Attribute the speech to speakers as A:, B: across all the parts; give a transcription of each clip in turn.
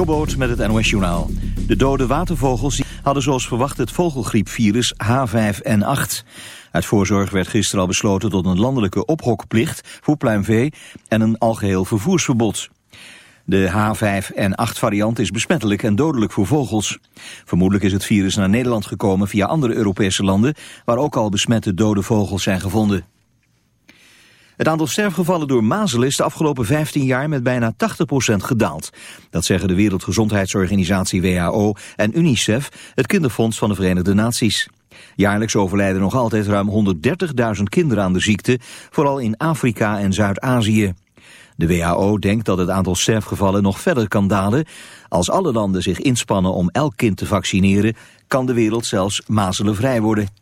A: Jobboot met het NOS Journaal. De dode watervogels hadden zoals verwacht het vogelgriepvirus H5N8. Uit voorzorg werd gisteren al besloten tot een landelijke ophokplicht voor pluimvee en een algeheel vervoersverbod. De H5N8 variant is besmettelijk en dodelijk voor vogels. Vermoedelijk is het virus naar Nederland gekomen via andere Europese landen... waar ook al besmette dode vogels zijn gevonden. Het aantal sterfgevallen door mazelen is de afgelopen 15 jaar met bijna 80% gedaald. Dat zeggen de Wereldgezondheidsorganisatie WHO en UNICEF, het kinderfonds van de Verenigde Naties. Jaarlijks overlijden nog altijd ruim 130.000 kinderen aan de ziekte, vooral in Afrika en Zuid-Azië. De WHO denkt dat het aantal sterfgevallen nog verder kan dalen. Als alle landen zich inspannen om elk kind te vaccineren, kan de wereld zelfs mazelenvrij worden.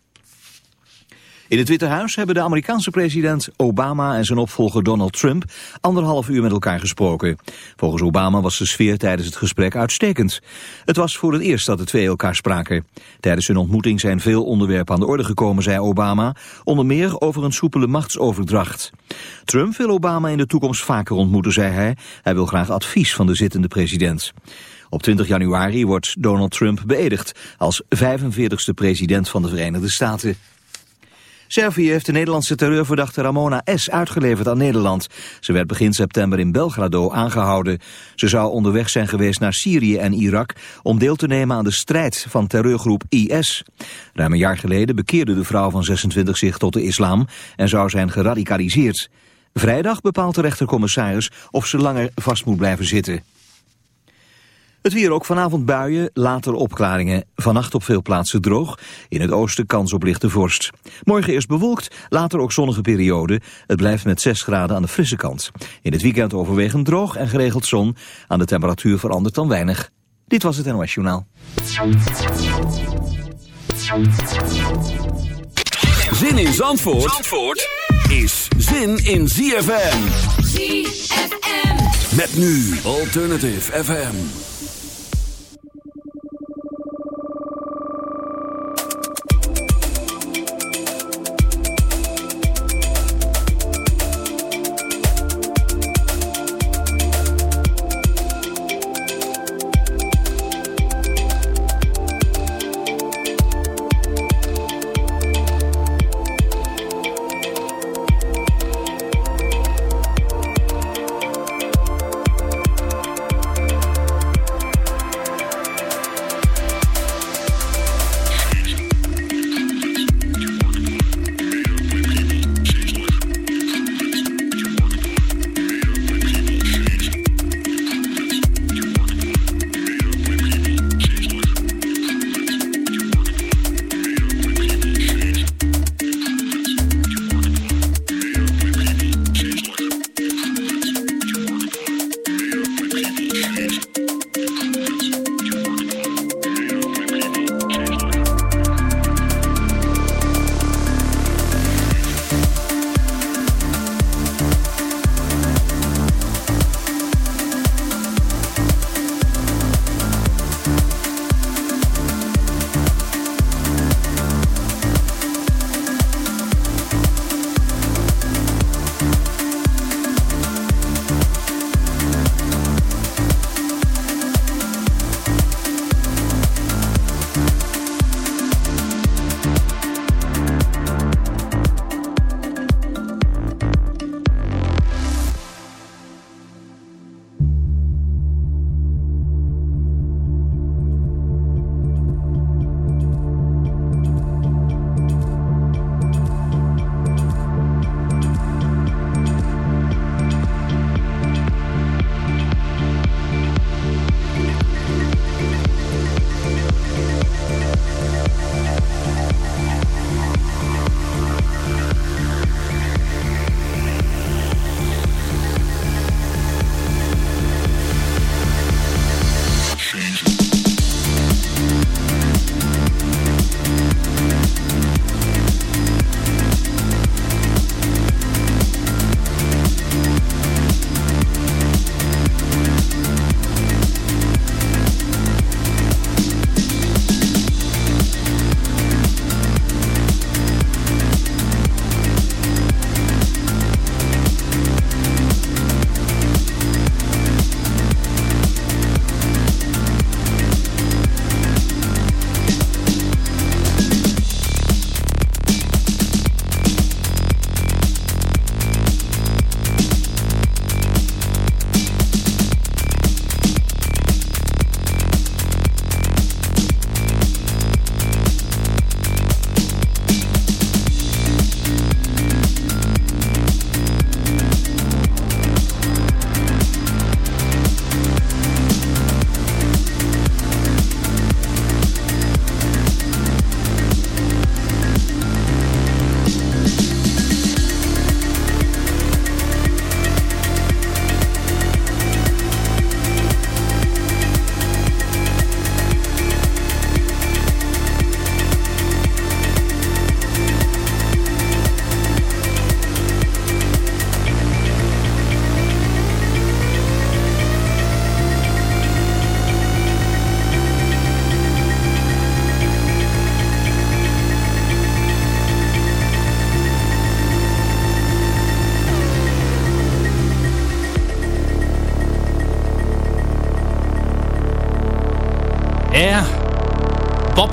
A: In het Witte Huis hebben de Amerikaanse president Obama en zijn opvolger Donald Trump anderhalf uur met elkaar gesproken. Volgens Obama was de sfeer tijdens het gesprek uitstekend. Het was voor het eerst dat de twee elkaar spraken. Tijdens hun ontmoeting zijn veel onderwerpen aan de orde gekomen, zei Obama, onder meer over een soepele machtsoverdracht. Trump wil Obama in de toekomst vaker ontmoeten, zei hij. Hij wil graag advies van de zittende president. Op 20 januari wordt Donald Trump beëdigd als 45ste president van de Verenigde Staten. Servië heeft de Nederlandse terreurverdachte Ramona S. uitgeleverd aan Nederland. Ze werd begin september in Belgrado aangehouden. Ze zou onderweg zijn geweest naar Syrië en Irak... om deel te nemen aan de strijd van terreurgroep IS. Ruim een jaar geleden bekeerde de vrouw van 26 zich tot de islam... en zou zijn geradicaliseerd. Vrijdag bepaalt de rechtercommissaris of ze langer vast moet blijven zitten. Het weer ook vanavond buien, later opklaringen. Vannacht op veel plaatsen droog. In het oosten kans op lichte vorst. Morgen eerst bewolkt, later ook zonnige periode. Het blijft met 6 graden aan de frisse kant. In het weekend overwegend droog en geregeld zon. Aan de temperatuur verandert dan weinig. Dit was het NOS Journaal.
B: Zin in Zandvoort, Zandvoort is zin in ZFM.
C: ZFM.
B: Met nu Alternative FM.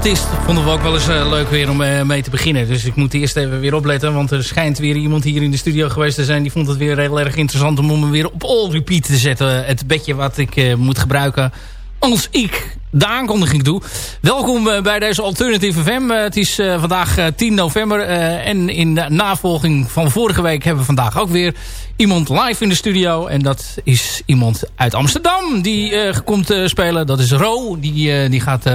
D: Baptist vonden we ook wel eens uh, leuk weer om uh, mee te beginnen. Dus ik moet eerst even weer opletten. Want er schijnt weer iemand hier in de studio geweest te zijn. Die vond het weer heel erg interessant om hem weer op all repeat te zetten. Het bedje wat ik uh, moet gebruiken als ik de aankondiging doe. Welkom bij deze Alternative FM. Het is vandaag 10 november. en in de navolging van vorige week hebben we vandaag ook weer iemand live in de studio. En dat is iemand uit Amsterdam die komt spelen. Dat is Ro. Die, die gaat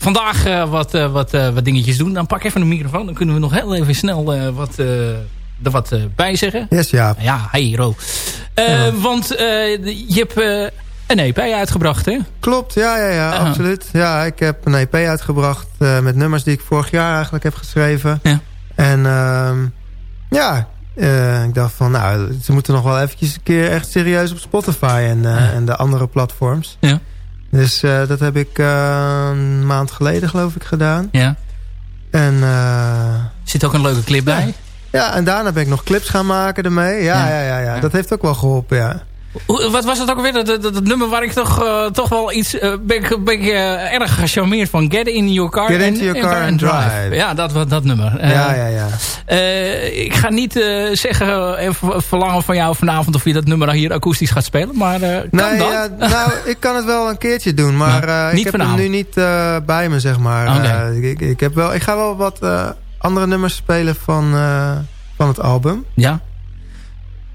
D: vandaag wat, wat, wat dingetjes doen. Dan pak even een microfoon. Dan kunnen we nog heel even snel wat er wat bij zeggen.
E: Yes, ja.
D: Ja, hey Ro. Ja. Want je hebt een EP uitgebracht, hè?
E: Klopt, ja, ja, ja, absoluut. Ja, ik heb een EP uitgebracht met nummers die ik vorig jaar eigenlijk heb geschreven. Ja. En uh, ja, uh, ik dacht van, nou, ze moeten nog wel eventjes een keer echt serieus op Spotify en, uh, ja. en de andere platforms. Ja. Dus dat heb ik een maand geleden, geloof ik, gedaan. Ja. En...
D: Zit ook een leuke clip bij?
E: Ja, en daarna ben ik nog clips gaan maken ermee. Ja, ja, ja, ja. dat heeft ook wel geholpen, ja.
D: Wat was het ook alweer? Dat, dat, dat nummer waar ik toch, uh, toch wel iets... Uh, ben ik, ben ik uh, erg gecharmeerd van. Get in your car.
E: Get into your car and, drive.
D: Ja, dat, dat nummer.
E: ja, ja, ja.
D: ik ga niet zeggen en verlangen van jou vanavond... of je dat nummer hier akoestisch gaat spelen. Maar kan
E: nee,
D: dat?
E: Ja, nou, ik kan het wel een keertje doen. Maar nou, ik heb vanavond. hem nu niet bij me, zeg maar. Okay. ik, ik, heb wel, ik ga wel wat andere nummers spelen van, van het album.
D: Ja.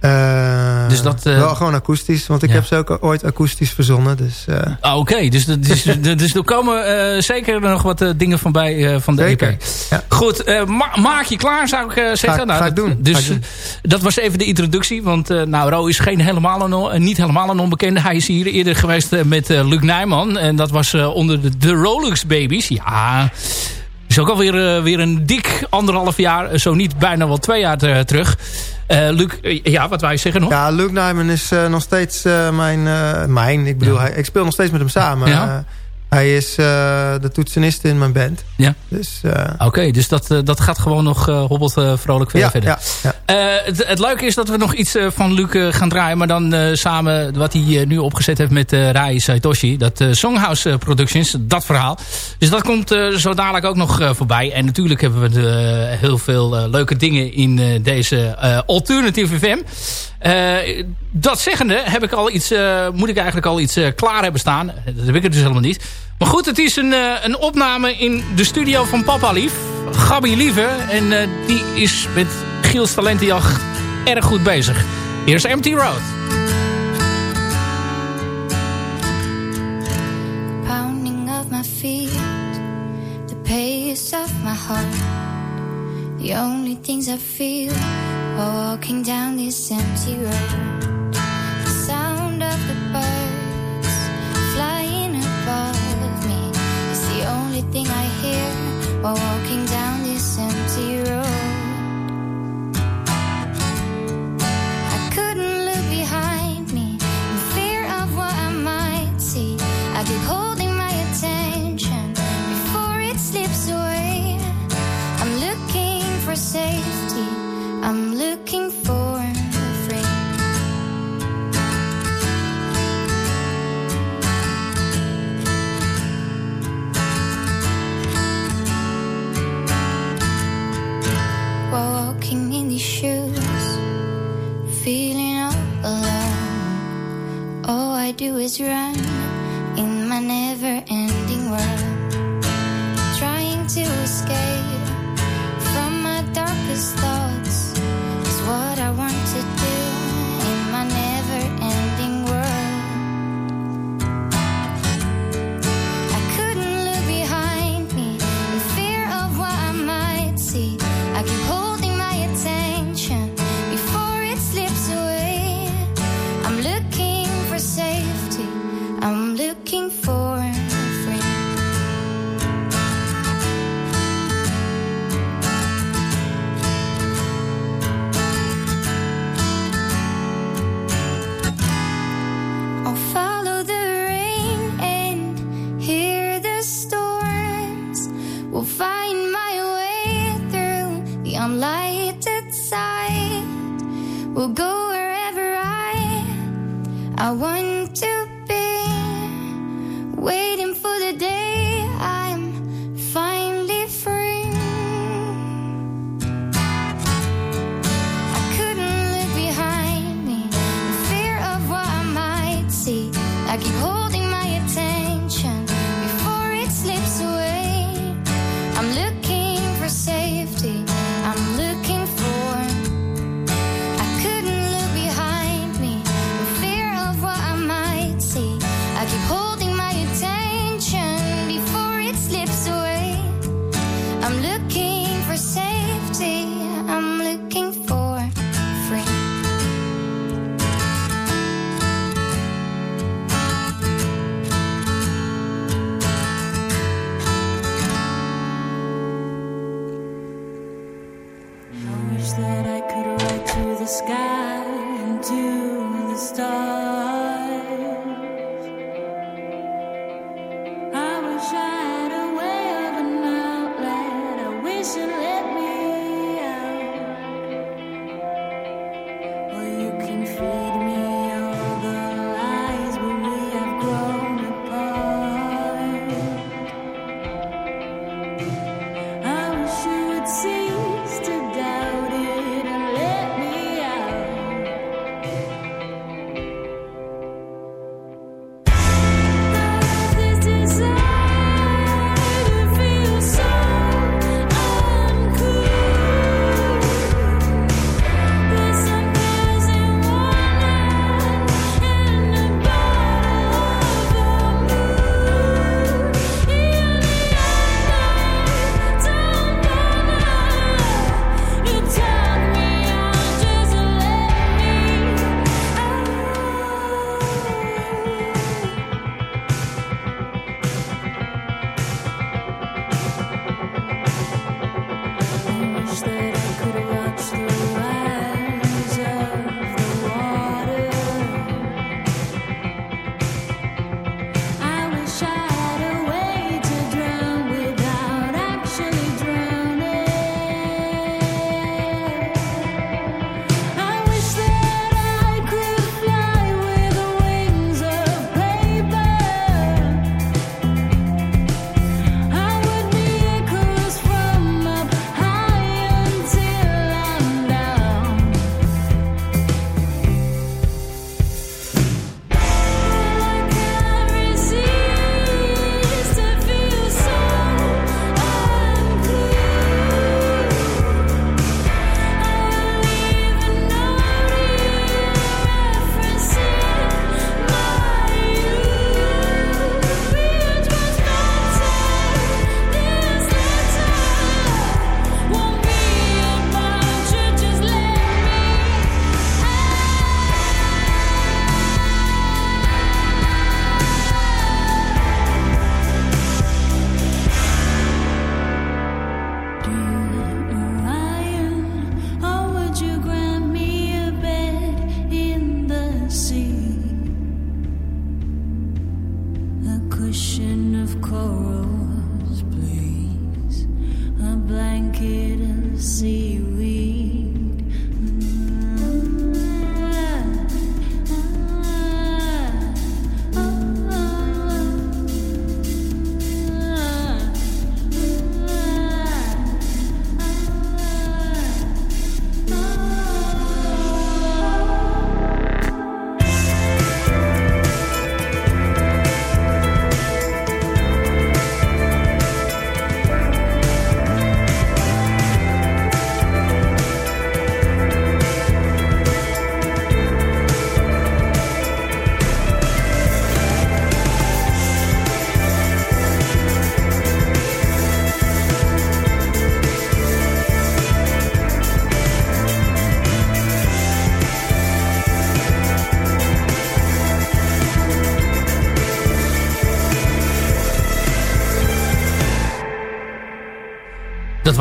E: Uh, dus dat, uh, wel gewoon akoestisch, want ik ja. heb ze ook ooit akoestisch verzonnen. Dus, uh.
D: ah, Oké, okay. dus, dus, dus er komen zeker nog wat dingen van bij van de
E: zeker.
D: EP. Ja. Goed, ma maak je klaar zou ik zeggen.
E: Ga,
D: nou,
E: ga ik doen.
D: Dus
E: ga ik doen.
D: dat was even de introductie, want nou, Ro is geen helemaal een, niet helemaal een onbekende. Hij is hier eerder geweest met Luc Nijman en dat was onder de, de Rolex Babies. Ja... Is ook alweer weer een dik anderhalf jaar, zo niet bijna wel twee jaar terug. Uh, Luc, ja, wat wij zeggen nog?
E: Ja, Luc Nijman is nog steeds mijn, mijn, ik bedoel, ja. hij, ik speel nog steeds met hem samen. Ja. Hij is uh, de toetsenist in mijn band.
D: Ja.
E: Dus, uh,
D: Oké, okay, dus dat, uh, dat gaat gewoon nog hobbelt vrolijk
E: ja,
D: verder.
E: Ja,
D: ja. Het, het, leuke is dat we nog iets van Luc gaan draaien. Maar dan samen wat hij nu opgezet heeft met Rai Saitoshi. Dat Songhouse Productions, dat verhaal. Dus dat komt zo dadelijk ook nog voorbij. En natuurlijk hebben we heel veel leuke dingen in deze Alternative FM. Dat zeggende heb ik al iets, moet ik eigenlijk al iets klaar hebben staan. Dat heb ik er dus helemaal niet. Maar goed, het is een, een opname in de studio van Papa Lief. Gabi Lieve. En die is met Giels Talentenjacht erg goed bezig. Hier is Empty Road.
F: Pounding of my feet. The pace of my heart. The only things I feel while walking down this empty road. The sound of the birds flying above. Me is the only thing I hear while walking down this empty road. I couldn't look behind me in fear of what I might see. I keep holding my attention before it slips away. I'm looking for safety. Do is run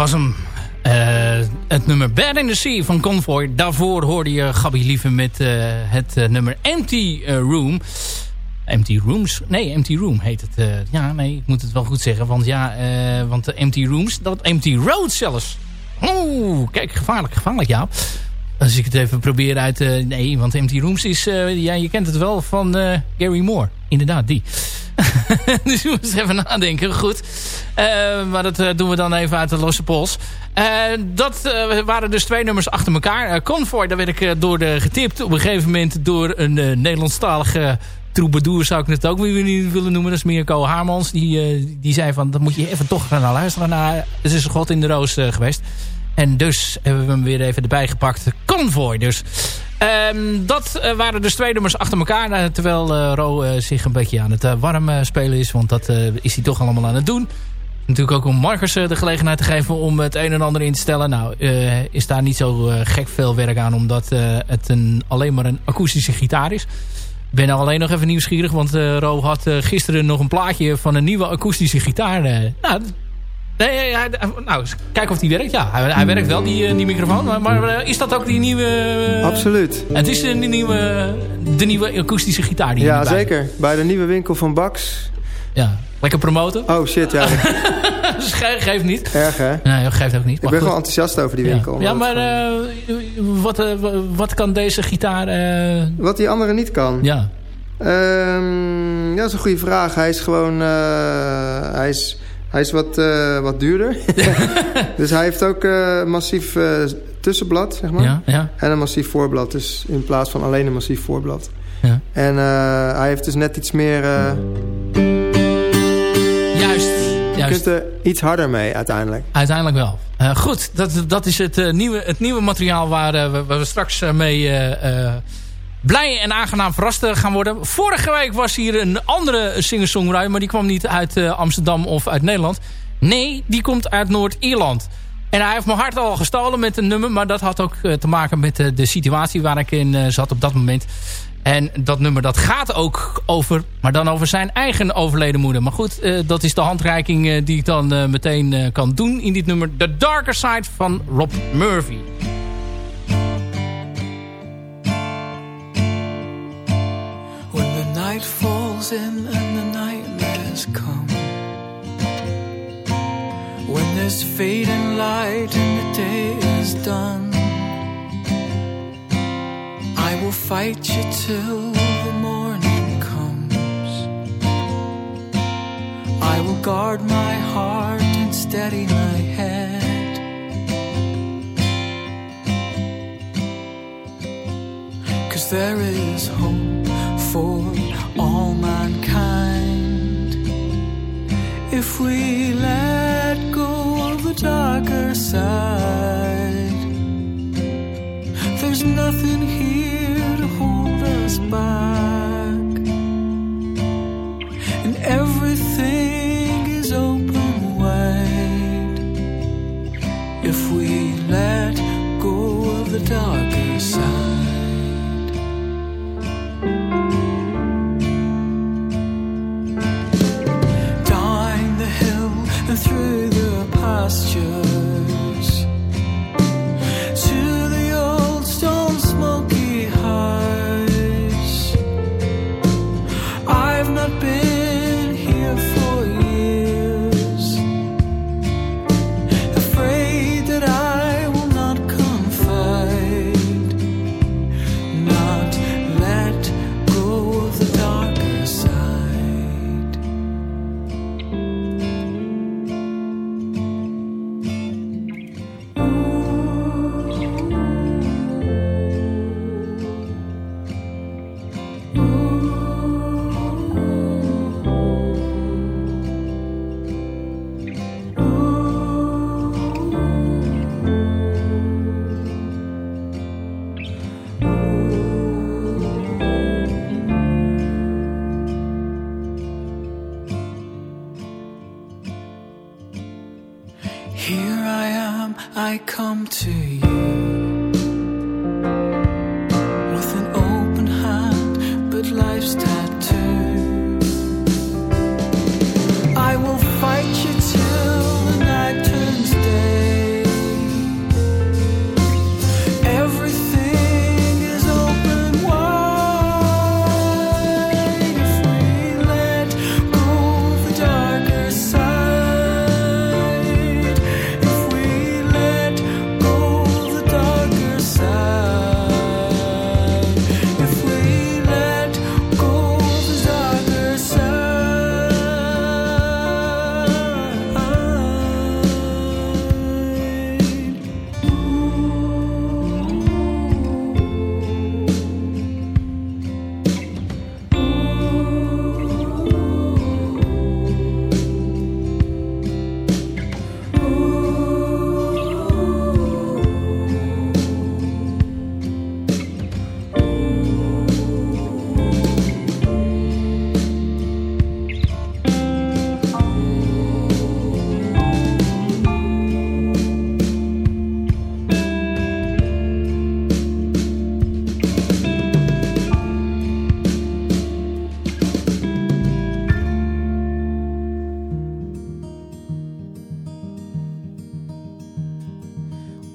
D: was hem. Uh, het nummer Bad in the Sea van Convoy. Daarvoor hoorde je Gabby Lieve met uh, het uh, nummer Empty Room. Empty Rooms? Nee, Empty Room heet het. ja, nee, ik moet het wel goed zeggen. Want ja, want de Empty Rooms, dat Empty Road zelfs. Oeh, kijk, gevaarlijk, gevaarlijk, ja. Als ik het even probeer uit... nee, want Empty Rooms is... ja, je kent het wel van Gary Moore. Inderdaad, die. dus we moeten even nadenken. Goed. Uh, maar dat uh, doen we dan even uit de losse pols. Uh, dat waren dus twee nummers achter elkaar. Convoy, daar werd ik door de getipt. Op een gegeven moment door een Nederlandstalige troubadour zou ik het ook weer willen noemen. Dat is Mirko Haarmans. Die, die zei van, dat moet je even toch naar luisteren. Naar, het is een god in de roos geweest. En dus hebben we hem weer even erbij gepakt. Convoy dus. Um, dat waren dus twee nummers achter elkaar. Terwijl Ro zich een beetje aan het warm spelen is. Want dat is hij toch allemaal aan het doen. Natuurlijk ook om Marcus de gelegenheid te geven om het een en ander in te stellen. Nou, is daar niet zo gek veel werk aan. Omdat het een, alleen maar een akoestische gitaar is. Ik ben nou alleen nog even nieuwsgierig. Want Ro had gisteren nog een plaatje van een nieuwe akoestische gitaar. nou, Nee, ja, nou, kijk of die werkt. Ja, hij, hij werkt wel, die, eh, die microfoon. Maar, maar, eh, is dat ook die nieuwe...
E: Absoluut.
D: Het is de nieuwe, de nieuwe akoestische gitaar die
E: Ja, zeker. Bij de nieuwe winkel van Bax.
D: Ja, lekker promoten.
E: Oh shit, ja.
D: geeft niet.
E: Erg, hè?
D: Nee, geeft ook niet.
E: Ik ben wel enthousiast over die winkel.
D: Ja, maar uh, wat, uh, wat kan deze gitaar... Uh...
E: Wat die andere niet kan?
D: Ja.
E: Um, ja, dat is een goede vraag. Hij is gewoon... hij is hij is wat, uh, wat duurder. dus hij heeft ook uh, massief uh, tussenblad, zeg maar.
D: Ja, ja.
E: En een massief voorblad. Dus in plaats van alleen een massief voorblad.
D: Ja.
E: En hij heeft dus net iets meer... Je kunt er iets harder mee uiteindelijk.
D: Uiteindelijk wel. goed, dat, dat is het, nieuwe, het nieuwe materiaal waar, we, waar we straks mee blij en aangenaam verrast gaan worden. Vorige week was hier een andere singer-songwriter... maar die kwam niet uit Amsterdam of uit Nederland. Nee, die komt uit Noord-Ierland. En hij heeft mijn hart al gestolen met een nummer... maar dat had ook te maken met de situatie waar ik in zat op dat moment. En dat nummer dat gaat ook over... maar dan over zijn eigen overleden moeder. Maar goed, dat is de handreiking die ik dan meteen kan doen in dit nummer. The Darker Side van Rob Murphy.
G: night falls in and the nightmares come. When there's fading light and the day is done, I will fight you till the morning comes. I will guard my heart and steady my head. Cause there is hope for all mankind if we let go of the darker side. There's nothing here and everything is open wide. If we let go of the darker to you.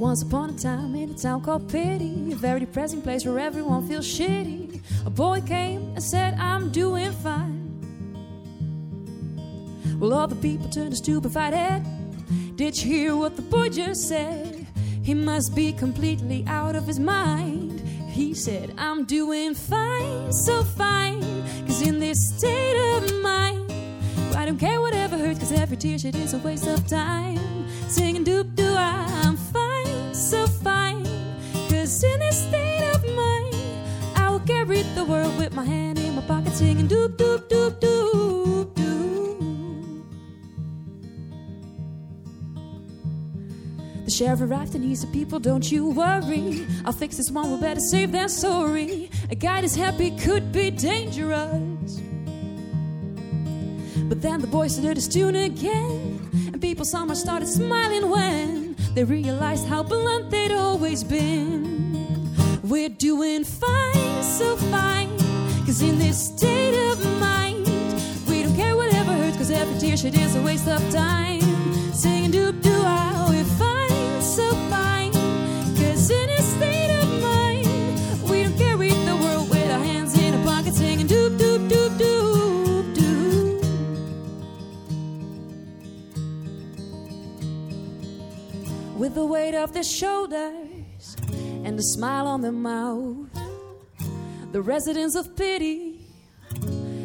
H: Once upon a time in a town called Pity, a very depressing place where everyone feels shitty. A boy came and said, I'm doing fine. Well, all the people turned a stupefied head. Did you hear what the boy just said? He must be completely out of his mind. He said, I'm doing fine, so fine. Cause in this state of mind, I don't care whatever hurts, cause every tear shed is a waste of time. Singing doop doo, singing doop doop doop doop doop. The sheriff arrived and he said, People, don't you worry. I'll fix this one, we better save that sorry. A guy that's happy could be dangerous. But then the boys started his tune again, and people somewhere started smiling when they realized how blunt they'd always been. We're doing fine, so fine, cause in this state of mind, we don't care whatever hurts, cause every tear shed is a waste of time. Singing doop doo, ah, we're fine, so fine, cause in this state of mind, we don't carry the world with our hands in our pockets, singing doop doop doop doop doop. with the weight of their shoulders and a smile on their mouth. The residents of pity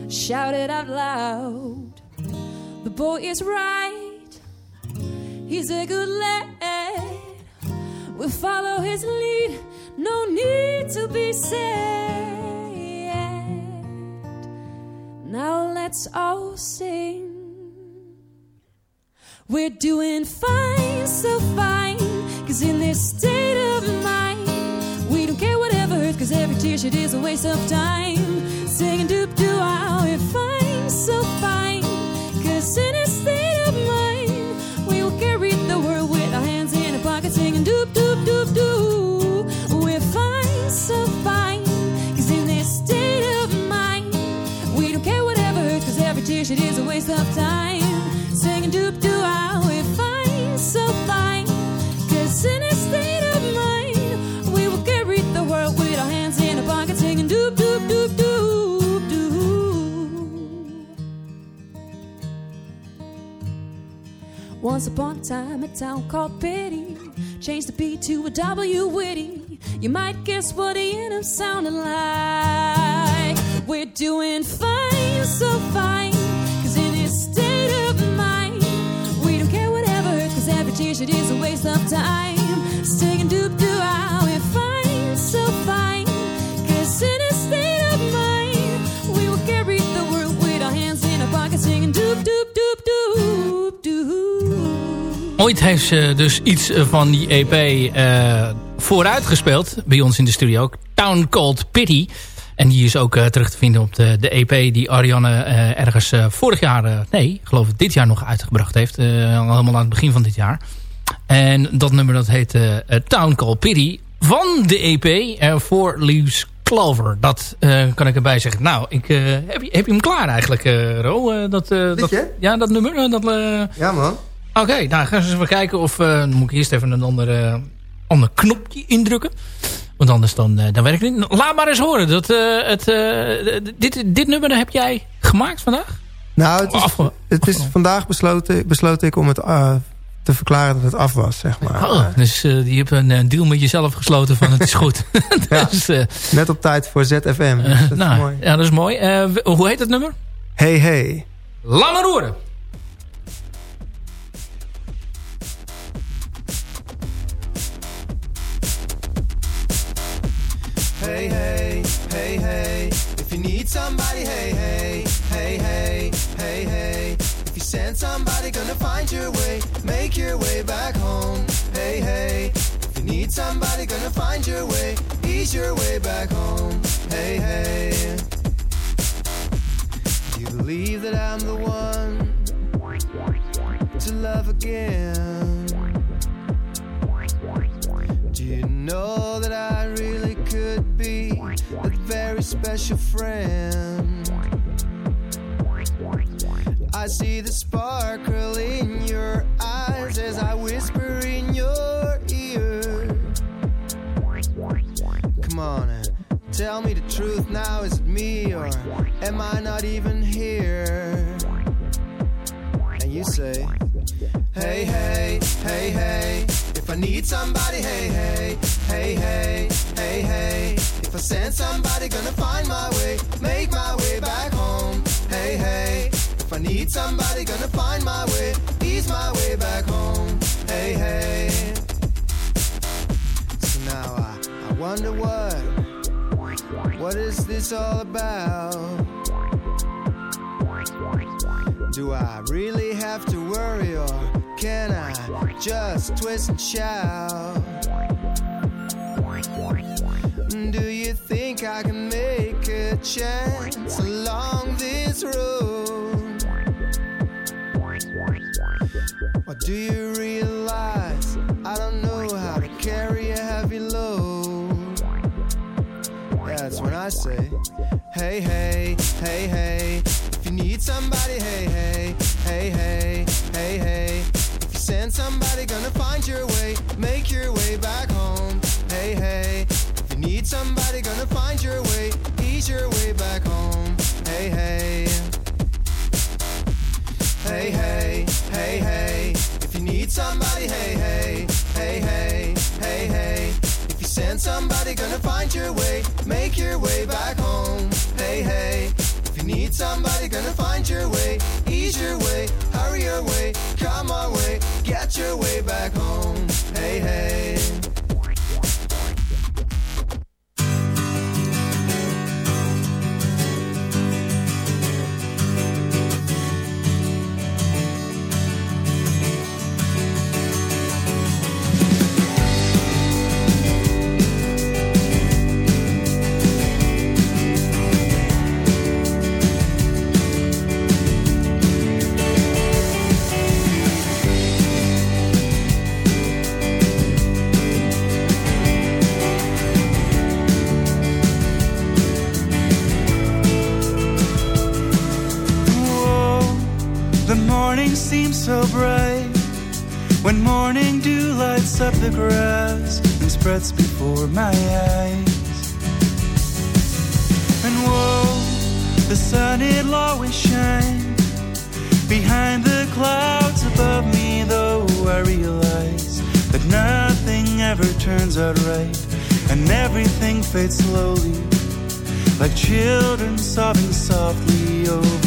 H: shouted out loud The boy is right, he's a good lad. We'll follow his lead, no need to be sad. Now let's all sing. We're doing fine, so fine. Cause in this state of mind, cause every tear shed is a waste of time. Singing doop doo, ah, we're fine, so fine. Cause in this state of mind, we will carry the world with our hands in our pockets, singing doop doop doop doo. Fine, so fine. Cause in this state of mind, we don't care whatever hurts, cause every tear shed is a waste of time. Once upon a time, a town called Pity changed the P to a W witty. You might guess what the end up sounded like. We're doing fine, so fine. Cause in this state of mind, we don't care whatever hurts, cause every tear shed is a waste of time. Singing doop doo, ah, we're fine, so fine. Cause in this state of mind, we will carry the world with our hands in our pockets, singing doop doop doop doop doop.
D: Ooit heeft ze dus iets van die EP eh vooruitgespeeld bij ons in de studio. Town Called Pity. En die is ook eh, terug te vinden op de, de EP die Ariane eh, ergens vorig jaar, nee, ik geloof dit jaar nog uitgebracht heeft. helemaal aan het begin van dit jaar. En dat nummer dat heet Town Called Pity van de EP voor Leaves Clover. Dat kan ik erbij zeggen. Nou, ik, heb, je, heb je hem klaar eigenlijk, Ro? Dat, dat, ja, dat nummer. dat,
E: Ja, man.
D: Oké, nou gaan we eens even kijken of... eh, dan moet ik eerst even een ander, eh, ander knopje indrukken. Want anders dan, eh, dan werkt het niet. Laat maar eens horen. Dat, het, dit, dit nummer heb jij gemaakt vandaag?
E: Nou, het is,
D: Afge-
E: het is vandaag besloten, besloten ik om het te verklaren dat het af was, zeg maar.
D: Oh, dus eh, die hebben een deal met jezelf gesloten van het is goed. Dus,
E: Net op tijd voor ZFM. Dus dat is
D: nou,
E: mooi.
D: ja, dat is mooi. Hoe heet het nummer?
E: Hey, hey.
D: Laat maar horen.
I: Hey, hey, hey, hey. If you need somebody, hey, hey, hey, hey, hey, hey. If you send somebody, gonna find your way, make your way back home. Hey, hey. If you need somebody, gonna find your way, ease your way back home. Hey, hey. Do you believe that I'm the one to love again? Do you know that I really a very special friend? I see the sparkle in your eyes as I whisper in your ear.
E: come on tell me the truth now. Is it me or am I not even here? And you say, Hey, hey, hey, hey. If I need somebody, hey, hey, hey, hey, hey, hey. If I send somebody, gonna find my way, make my way back home. Hey, hey. If I need somebody, gonna find my way, ease my way back home. Hey, hey. So now I, I wonder what, what is this all about? Do I really have to worry or can I just twist and shout? Do you think I can make a chance along this road? Or do you realize I don't know how to carry a heavy load? That's when I say, hey, hey, hey, hey. If you need somebody, hey, hey, hey, hey, hey, hey If you send somebody, gonna find your way, make your way back home. Hey, hey. Need somebody, gonna find your way, ease your way back home. Hey, hey. Hey, hey, hey, hey. If you need somebody, hey, hey, hey, hey, hey, hey. If you send somebody, gonna find your way, make your way back home. Hey, hey. If you need somebody, gonna find your way, ease your way, hurry your way, come our way, get your way back home. Hey, hey.
J: The grass and spreads before my eyes. And whoa, the sun it'll always shine behind the clouds above me, though I realize that nothing ever turns out right and everything fades slowly like children sobbing softly over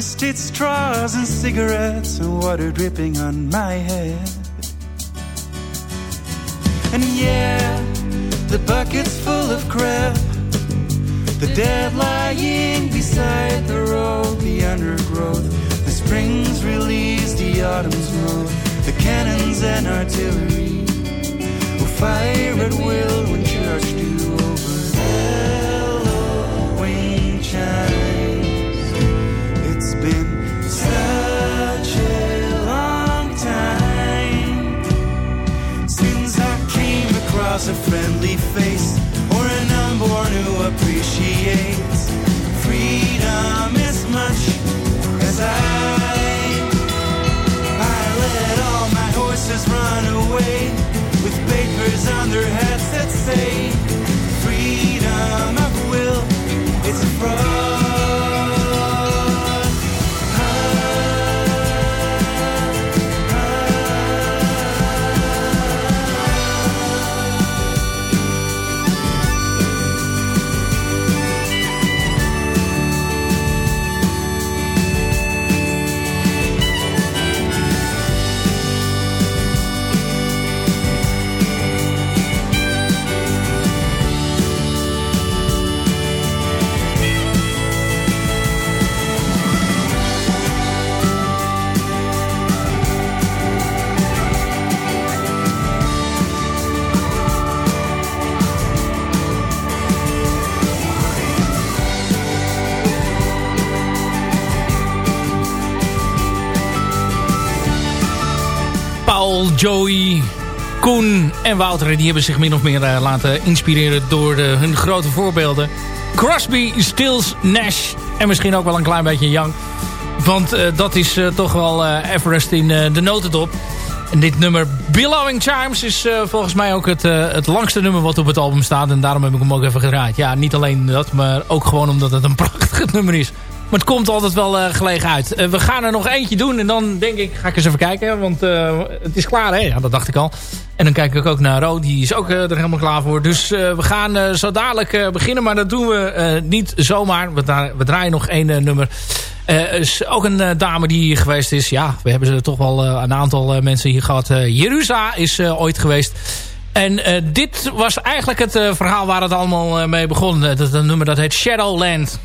J: twisted straws and cigarettes and water dripping on my head. And yeah, the bucket's full of crap. The dead lying beside the road, the undergrowth. The springs release, the autumn's mow. The cannons and artillery will fire at will when church do over. Halloween chimes. Across a friendly face or an unborn who appreciates freedom as much as I. I let all my horses run away with papers on their heads that say freedom of will. It's a fraud.
D: En Wouter... die hebben zich min of meer eh, laten inspireren door de, hun grote voorbeelden. Crosby, Stills, Nash en misschien ook wel een klein beetje Young. Want eh, dat is eh, toch wel eh, Everest in eh, de notendop. En dit nummer Billowing Chimes is eh, volgens mij ook het, eh, het langste nummer wat op het album staat. En daarom heb ik hem ook even gedraaid. Ja, niet alleen dat, maar ook gewoon omdat het een prachtig nummer is. Maar het komt altijd wel eh, gelegen uit. Eh, we gaan er nog eentje doen en dan denk ik, ga ik eens even kijken. Want eh, het is klaar, hè? Ja, dat dacht ik al. En dan kijk ik ook naar Ro, die is ook er helemaal klaar voor. Dus we gaan zo dadelijk beginnen, maar dat doen we niet zomaar. We, dra- we draaien nog één nummer. Eh, is ook een dame die hier geweest is. Ja, we hebben ze toch wel een aantal mensen hier gehad. Eh Jerusa is ooit geweest. En dit was eigenlijk het verhaal waar het allemaal mee begon. Dat een nummer dat heet Shadowland.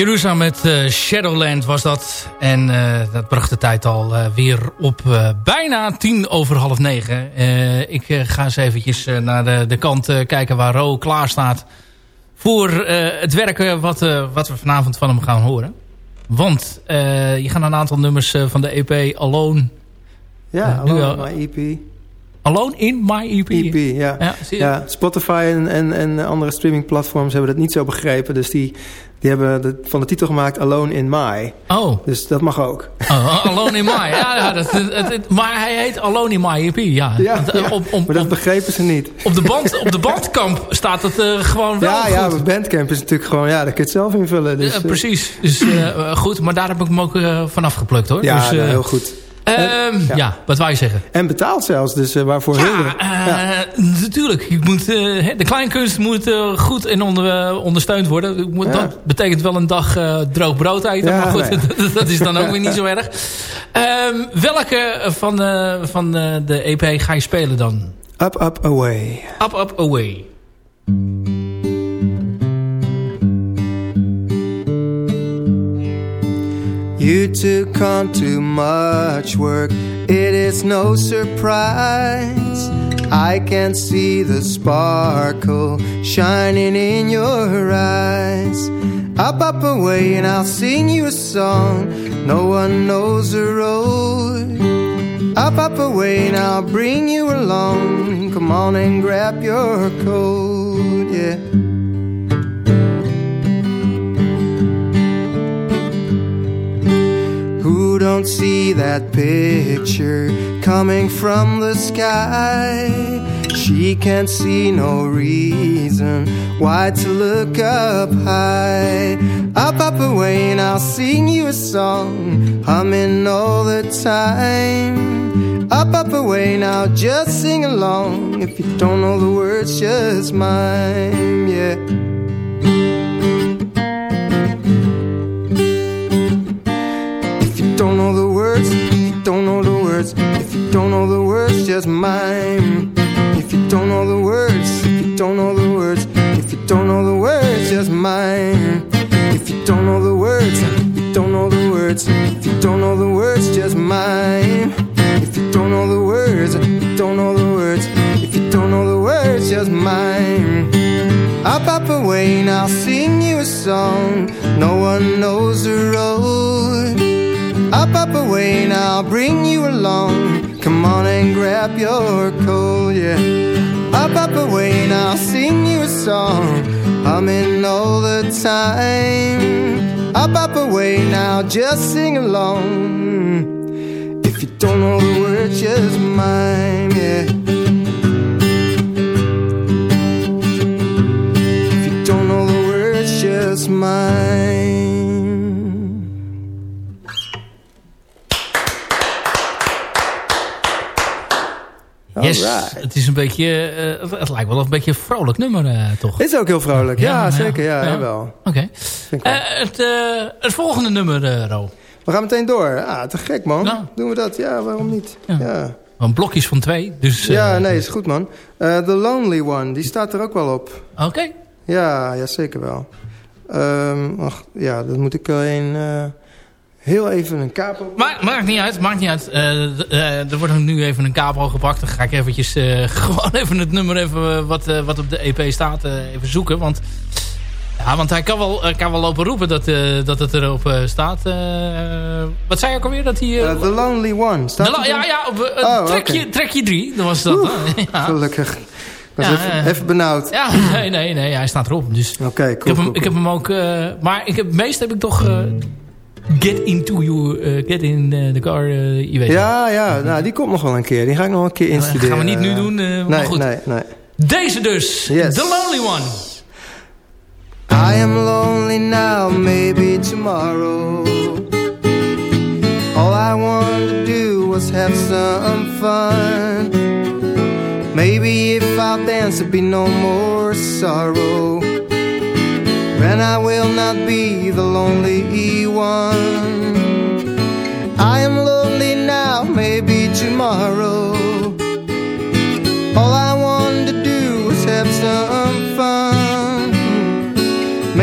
D: Jeruzalem met uh, Shadowland was dat. En uh, dat bracht de tijd al uh, weer op bijna tien over half negen. ik ga eens eventjes naar de, de kant kijken waar Ro klaar staat... voor het werken wat, wat we vanavond van hem gaan horen. Want je gaat een aantal nummers van de EP Alone...
K: Ja, Alone, my EP.
D: Alone in My EP?
K: EP, ja. Ja, ja Spotify en, en, en andere streamingplatforms hebben dat niet zo begrepen. Dus die die hebben de, van de titel gemaakt Alone in My.
D: Oh.
K: Dus dat mag ook.
D: Oh, Alone in My. Ja, ja dat, het, maar hij heet Alone in My EP. Ja,
K: ja, ja. Op, op, maar dat begrepen ze niet.
D: Op de, band, op de bandkamp staat het uh, gewoon wel
K: ja,
D: goed.
K: Ja, bandcamp is natuurlijk gewoon... Ja, daar kun je het zelf invullen. Dus,
D: uh, precies. Dus uh, goed, maar daar heb ik hem ook vanaf geplukt hoor.
K: Ja,
D: dus,
K: nou, heel goed.
D: Um, ja. ja. wat wou je zeggen?
K: En betaald zelfs, dus uh, waarvoor
D: ja,
K: heel
D: uh, ja, natuurlijk. Je moet, uh, de kleinkunst moet goed en onder, ondersteund worden. Moet, dat betekent wel een dag droog brood eten. maar goed, nee. dat is dan ook weer niet zo erg. Um, welke van, van de EP ga je spelen dan?
K: Up, up, away.
D: Up, up, away.
E: You took on too much work, it is no surprise. I can see the sparkle shining in your eyes. Up, up, away, and I'll sing you a song. No one knows the road. Up, up, away, and I'll bring you along. Come on and grab your coat, yeah. Don't see that picture coming from the sky? She can't see no reason why to look up high. Up, up, away, and I'll sing you a song, humming all the time. Up, up, away, now just sing along. If you don't know the words, just mime, yeah. Don't know the words, if you don't know the words, just mime. If you don't know the words, if you don't know the words, if you don't know the words, just mime. If you don't know the words, you don't know the words, if you don't know the words, just mime. If you don't know the words, you don't know the words, if you don't know the words, just mime. Up, up, away, and I'll sing you a song. No one knows the road. Up, up, away, and I'll bring you along. Come on and grab your coat, yeah. Up, up, away, and I'll sing you a song. Humming all the time. Up, up, away, now just sing along. If you don't know the words, just mime, yeah. If you don't know the words, just mime.
D: Het is een beetje, uh, het, lijkt wel een beetje een vrolijk nummer, uh, toch?
K: Is ook heel vrolijk, ja, ja zeker, ja, ja. wel.
D: Oké. Okay. Uh, het, het volgende nummer, Ro.
K: We gaan meteen door. Ah, te gek, man. Nou. Doen we dat? Ja, waarom niet? Ja. ja.
D: Een blokjes van twee, dus...
K: ja, nee, is goed, man. The Lonely One, die staat er ook wel op.
D: Oké.
K: Ja, ja, zeker wel. Um, ach, ja, dat moet ik alleen... Heel even een capo.
D: Maakt, maakt niet uit, maakt niet uit. Uh, uh, er wordt nu even een capo gepakt. Dan ga ik eventjes uh, gewoon even het nummer even wat, wat op de EP staat even zoeken. Want, ja, want hij kan wel, kan wel lopen roepen dat, dat het erop staat. wat zei je ook alweer? Dat hij,
K: The Lonely One. Staat
D: the, ja, ja, op oh, trekje, okay. trekje drie. Dat was dat.
K: ja. Gelukkig. Ja, even, even, benauwd.
D: Ja, nee, nee, nee, hij staat erop. Dus
K: Oké, okay, cool,
D: ik, heb
K: hem,
D: cool, ik heb hem ook... maar ik heb, het meest heb ik toch Get into you, uh, get in uh, the car, uh, je weet
K: Ja, ja, nou, die komt nog wel een keer. Die ga ik nog een keer instuderen.
D: Dat gaan we niet nu doen,
K: nee,
D: maar goed.
K: Nee, nee.
D: Deze dus, yes. The Lonely One.
E: I am lonely now, maybe tomorrow. All I wanted to do was have some fun. Maybe if I dance, there'd be no more sorrow. And I will not be the lonely one. I am lonely now, maybe tomorrow. All I want to do is have some fun.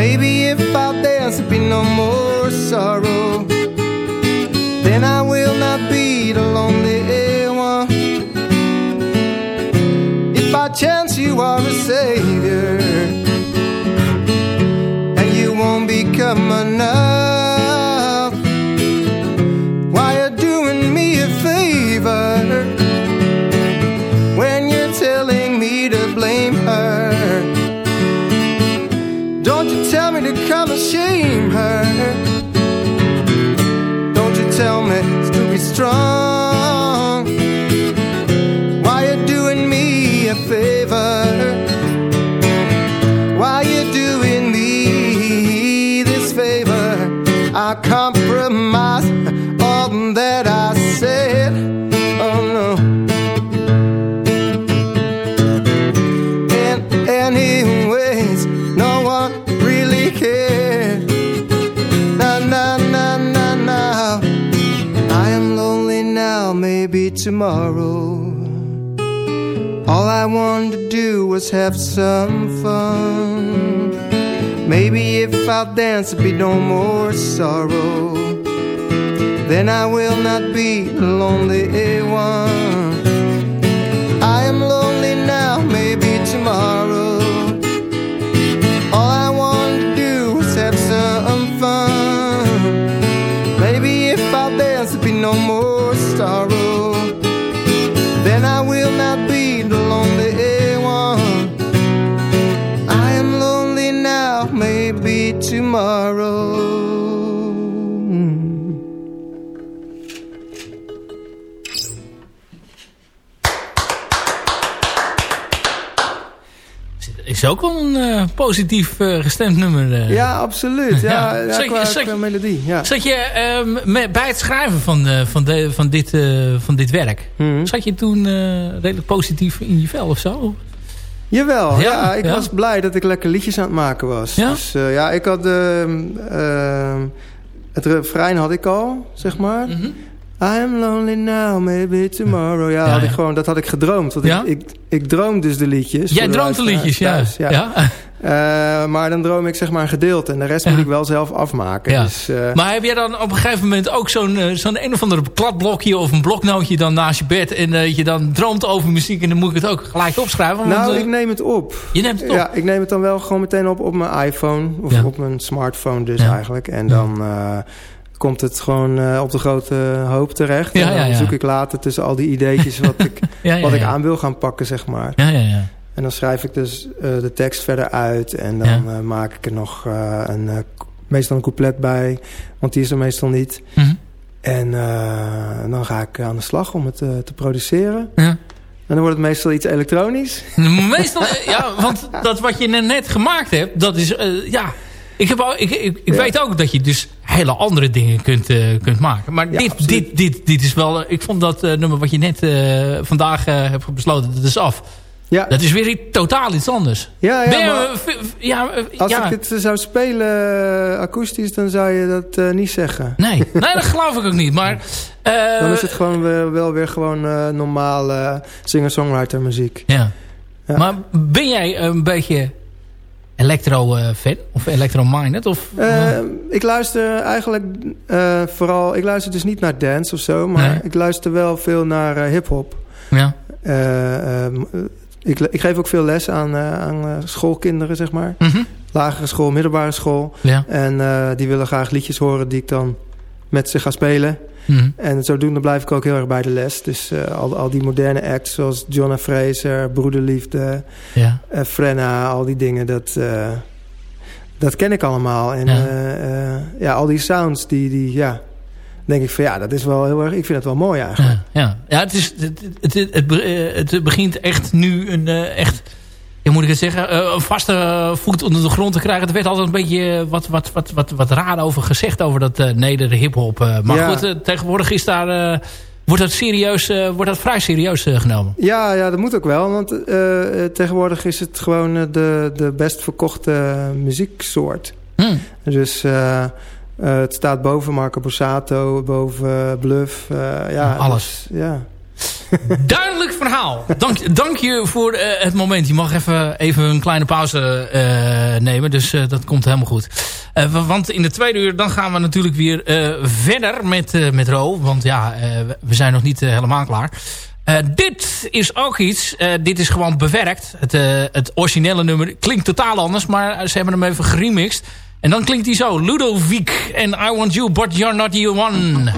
E: Maybe if I dance, there'll be no more sorrow. Then I will not be the lonely one. If by chance you are a savior. Tomorrow. All I wanted to do was have some fun. Maybe if I dance, there'd be no more sorrow. Then I will not be lonely
D: positief eh, gestemd nummer. eh.
E: Ja, absoluut. Ja, ja, qua,
D: zat
E: qua
D: je-
E: melodie. Ja.
D: Zat je ehm, bij het schrijven van, eh, van, de, van, dit, van dit werk...
E: Mhm.
D: zat je toen redelijk positief in je vel of zo?
E: Jawel,
D: Ja,
E: ja, ik was blij dat ik lekker liedjes aan het maken was.
D: Ja?
E: Dus ja, ik had... ehm, ehm, het refrein had ik al, zeg maar.
D: Mhm.
E: I am lonely now, maybe tomorrow. Ja,
D: Ja,
E: had
D: ja.
E: Ik gewoon, dat had ik gedroomd. Want
D: Ja?
E: ik, ik, ik droom dus de liedjes.
D: Jij droomt de liedjes,
E: thuis,
D: ja.
E: Eh, maar dan droom ik zeg maar een gedeelte. En de rest
D: Ja.
E: moet ik wel zelf afmaken.
D: Ja.
E: Dus, eh,
D: Maar heb jij dan op een gegeven moment ook zo'n eh, zo'n een of andere kladblokje of een bloknootje dan naast je bed en dat je dan droomt over muziek en dan moet ik het ook gelijk opschrijven?
E: Nou, ik neem het op.
D: je neemt het op.
E: Ja, ik neem het dan wel gewoon meteen op op mijn iPhone. Of
D: Ja.
E: op mijn smartphone dus eigenlijk. En dan komt het gewoon op de grote hoop terecht.
D: Ja,
E: en dan
D: ja, ja.
E: zoek ik later tussen al die ideetjes wat, ik, wat ik aan wil gaan pakken, zeg maar.
D: Ja, ja, ja.
E: En dan schrijf ik dus eh, de tekst verder uit. En dan
D: Ja.
E: eh, maak ik er nog eh, een, meestal een couplet bij. Want die is er meestal niet.
D: Mhm.
E: En dan ga ik aan de slag om het te produceren.
D: Ja.
E: En dan wordt het meestal iets elektronisch.
D: Meestal, ja, want dat wat je net gemaakt hebt, dat is, ja... Ik, heb, ik, ik, ik
E: Ja.
D: weet ook dat je dus hele andere dingen kunt, kunt maken. Maar
E: Ja,
D: dit,
E: absoluut.
D: dit, dit, dit is wel... Ik vond dat nummer wat je net vandaag hebt besloten, dat is af.
E: Ja,
D: Dat is weer totaal iets anders.
E: ja, ja maar-
D: eh, ja, eh,
E: Als
D: ja.
E: ik het zou spelen eh, akoestisch, dan zou je dat eh, niet zeggen.
D: Nee, nee, dat geloof ik ook niet. Maar, eh,
E: Dan is het gewoon weer, wel weer gewoon eh, normale singer-songwriter muziek.
D: Ja.
E: Ja.
D: Maar ben jij een beetje electro-fan? of electro-minded? Of,
E: Eh, ik luister eigenlijk eh, vooral... Ik luister dus niet naar dance of zo, maar
D: Nee.
E: ik luister wel veel naar eh, hip-hop.
D: ja.
E: Eh, eh, ik, ik geef ook veel les aan, eh, aan eh, schoolkinderen, zeg maar.
D: Mhm.
E: Lagere school, middelbare school.
D: ja.
E: En eh, die willen graag liedjes horen die ik dan met ze ga spelen.
D: Mhm.
E: En zodoende blijf ik ook heel erg bij de les. Dus al, al die moderne acts zoals John Fraser, Broederliefde,
D: ja.
E: Frenna, al die dingen, dat, dat ken ik allemaal. En
D: Ja.
E: ja, ja al die sounds, die, die, ja, denk ik van ja, dat is wel heel erg, ik vind het wel mooi eigenlijk.
D: Ja, ja. ja het, is, het, het, het, het, eh, het begint echt nu een eh, echt... Ja, moet ik het zeggen? eh, een vaste voet onder de grond te krijgen. Er werd altijd een beetje wat, wat, wat, wat, wat raar over gezegd. Over dat uh, neder hiphop. maar
E: Ja.
D: goed, tegenwoordig is daar... wordt, dat serieus, wordt dat vrij serieus genomen.
E: Ja, ja, dat moet ook wel. Want tegenwoordig is het gewoon de, de best verkochte muzieksoort.
D: Hm.
E: Dus eh, het staat boven Marco Borsato, boven Bluff. Eh, ja,
D: Alles.
E: Ja.
D: Duidelijk verhaal. Dank, dank je voor eh, het moment. Je mag even, even een kleine pauze nemen. Dus dat komt helemaal goed. want in de tweede uur dan gaan we natuurlijk weer verder met, met Ro. Want ja, we zijn nog niet helemaal klaar.
L: dit is ook iets. dit is gewoon bewerkt. Het, het originele nummer klinkt totaal anders. Maar ze hebben hem even geremixed. En dan klinkt hij zo. Ludovic en I Want You But You're Not The One.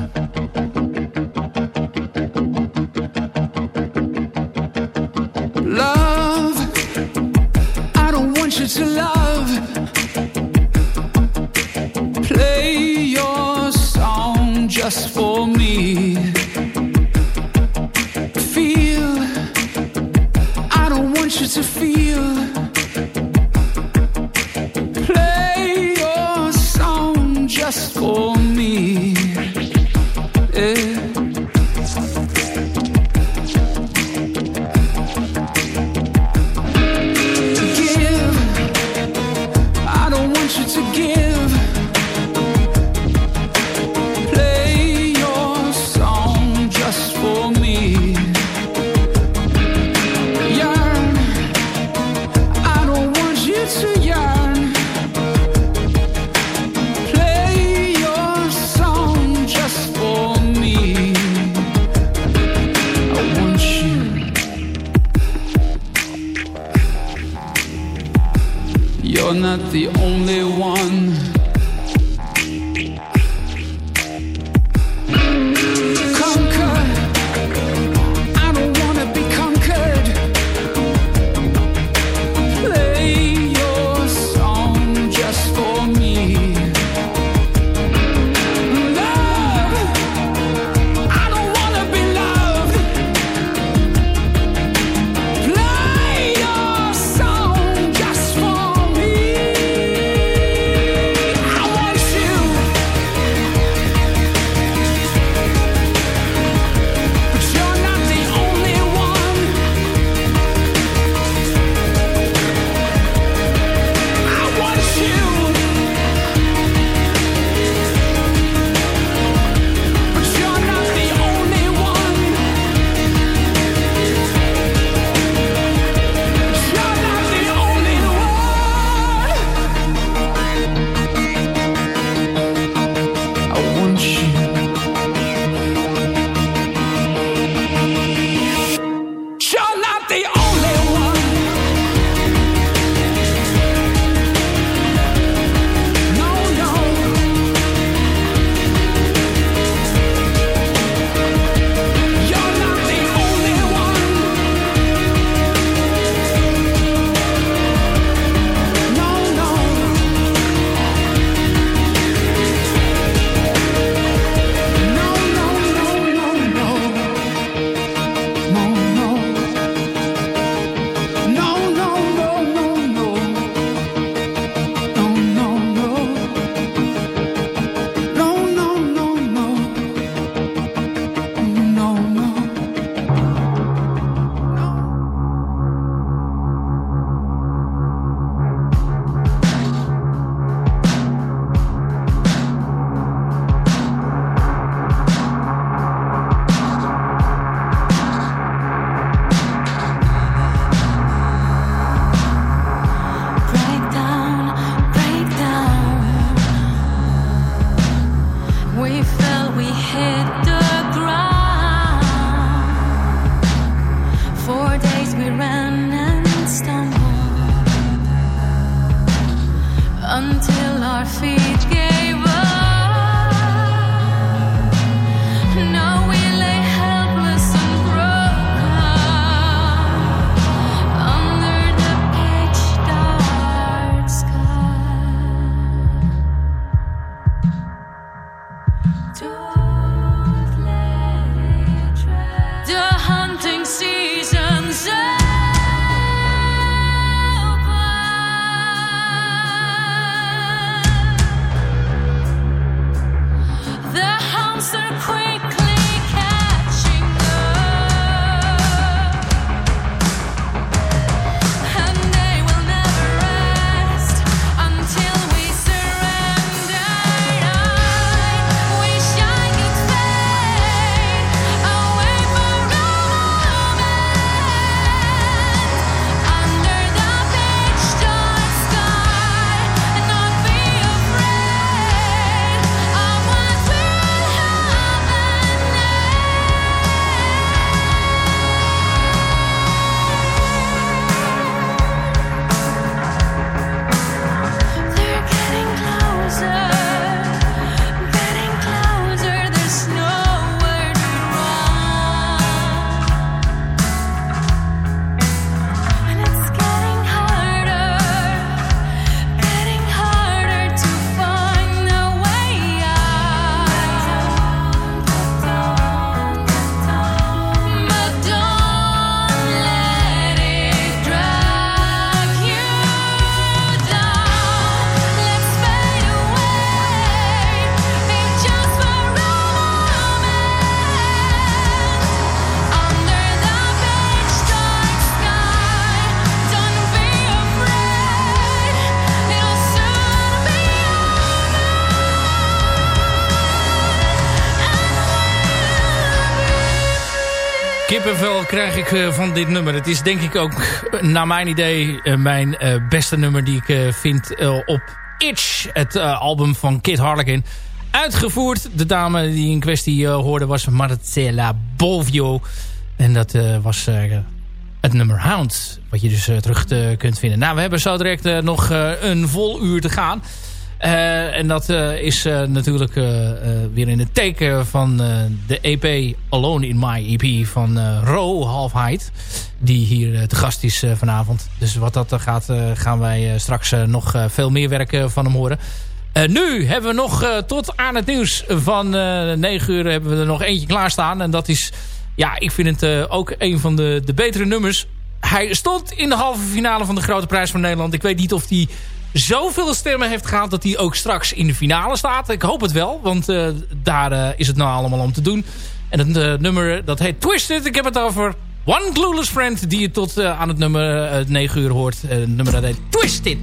D: Kippenvel krijg ik uh, van dit nummer. Het is denk ik ook, naar mijn idee, uh, mijn beste nummer die ik vind op Itch. Het album van Kid Harlequin. Uitgevoerd, de dame die in kwestie hoorde was Marcella Bovio. En dat was het nummer Hound. Wat je dus terug kunt vinden. Nou, we hebben zo direct nog een vol uur te gaan. Uh, en dat uh, is uh, natuurlijk weer in het teken van de EP Alone in My EP van Ro Halfheid. Die hier te gast is vanavond. Dus wat dat gaat, gaan wij straks nog veel meer werk van hem horen. nu hebben we nog tot aan het nieuws van 9 uur hebben we er nog eentje klaarstaan. En dat is, ja, ik vind het ook een van de, de betere nummers. Hij stond in de halve finale van de Grote Prijs van Nederland. Ik weet niet of die zoveel stemmen heeft gehad dat hij ook straks in de finale staat. Ik hoop het wel, want uh, daar uh, is het nou allemaal om te doen. En het uh, nummer dat heet Twisted. Ik heb het over One Clueless Friend die je tot aan het nummer 9 uur hoort. het nummer dat heet Twisted.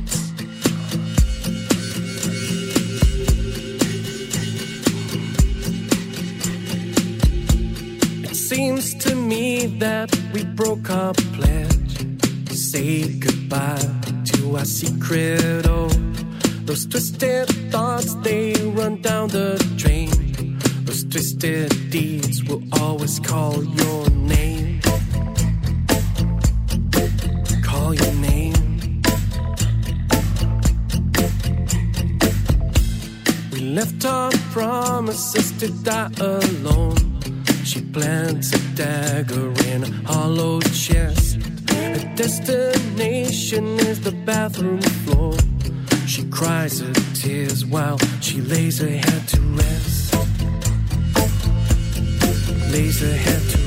G: Seems to me that we broke our pledge. Say goodbye our secret. Oh, those twisted thoughts, they run down the drain. Those twisted deeds will always call your name. Call your name. We left our promises to die alone. She plants a dagger in a hollow chest destination is the bathroom floor. She cries her tears while she lays her head to rest. Lays her head to rest.